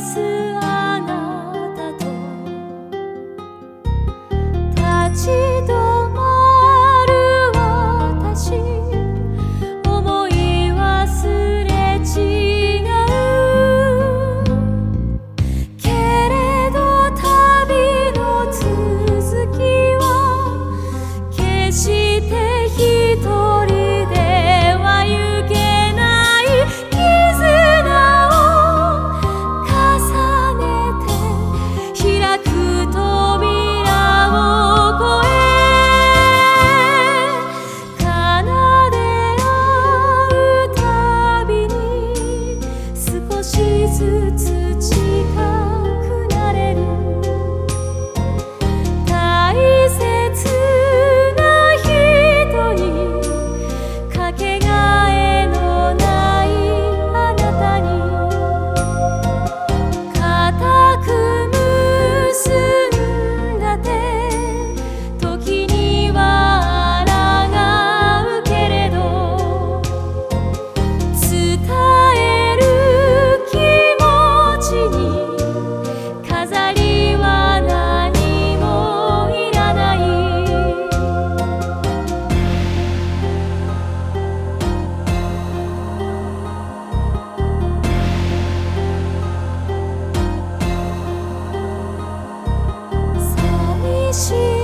すあなたと立ち to see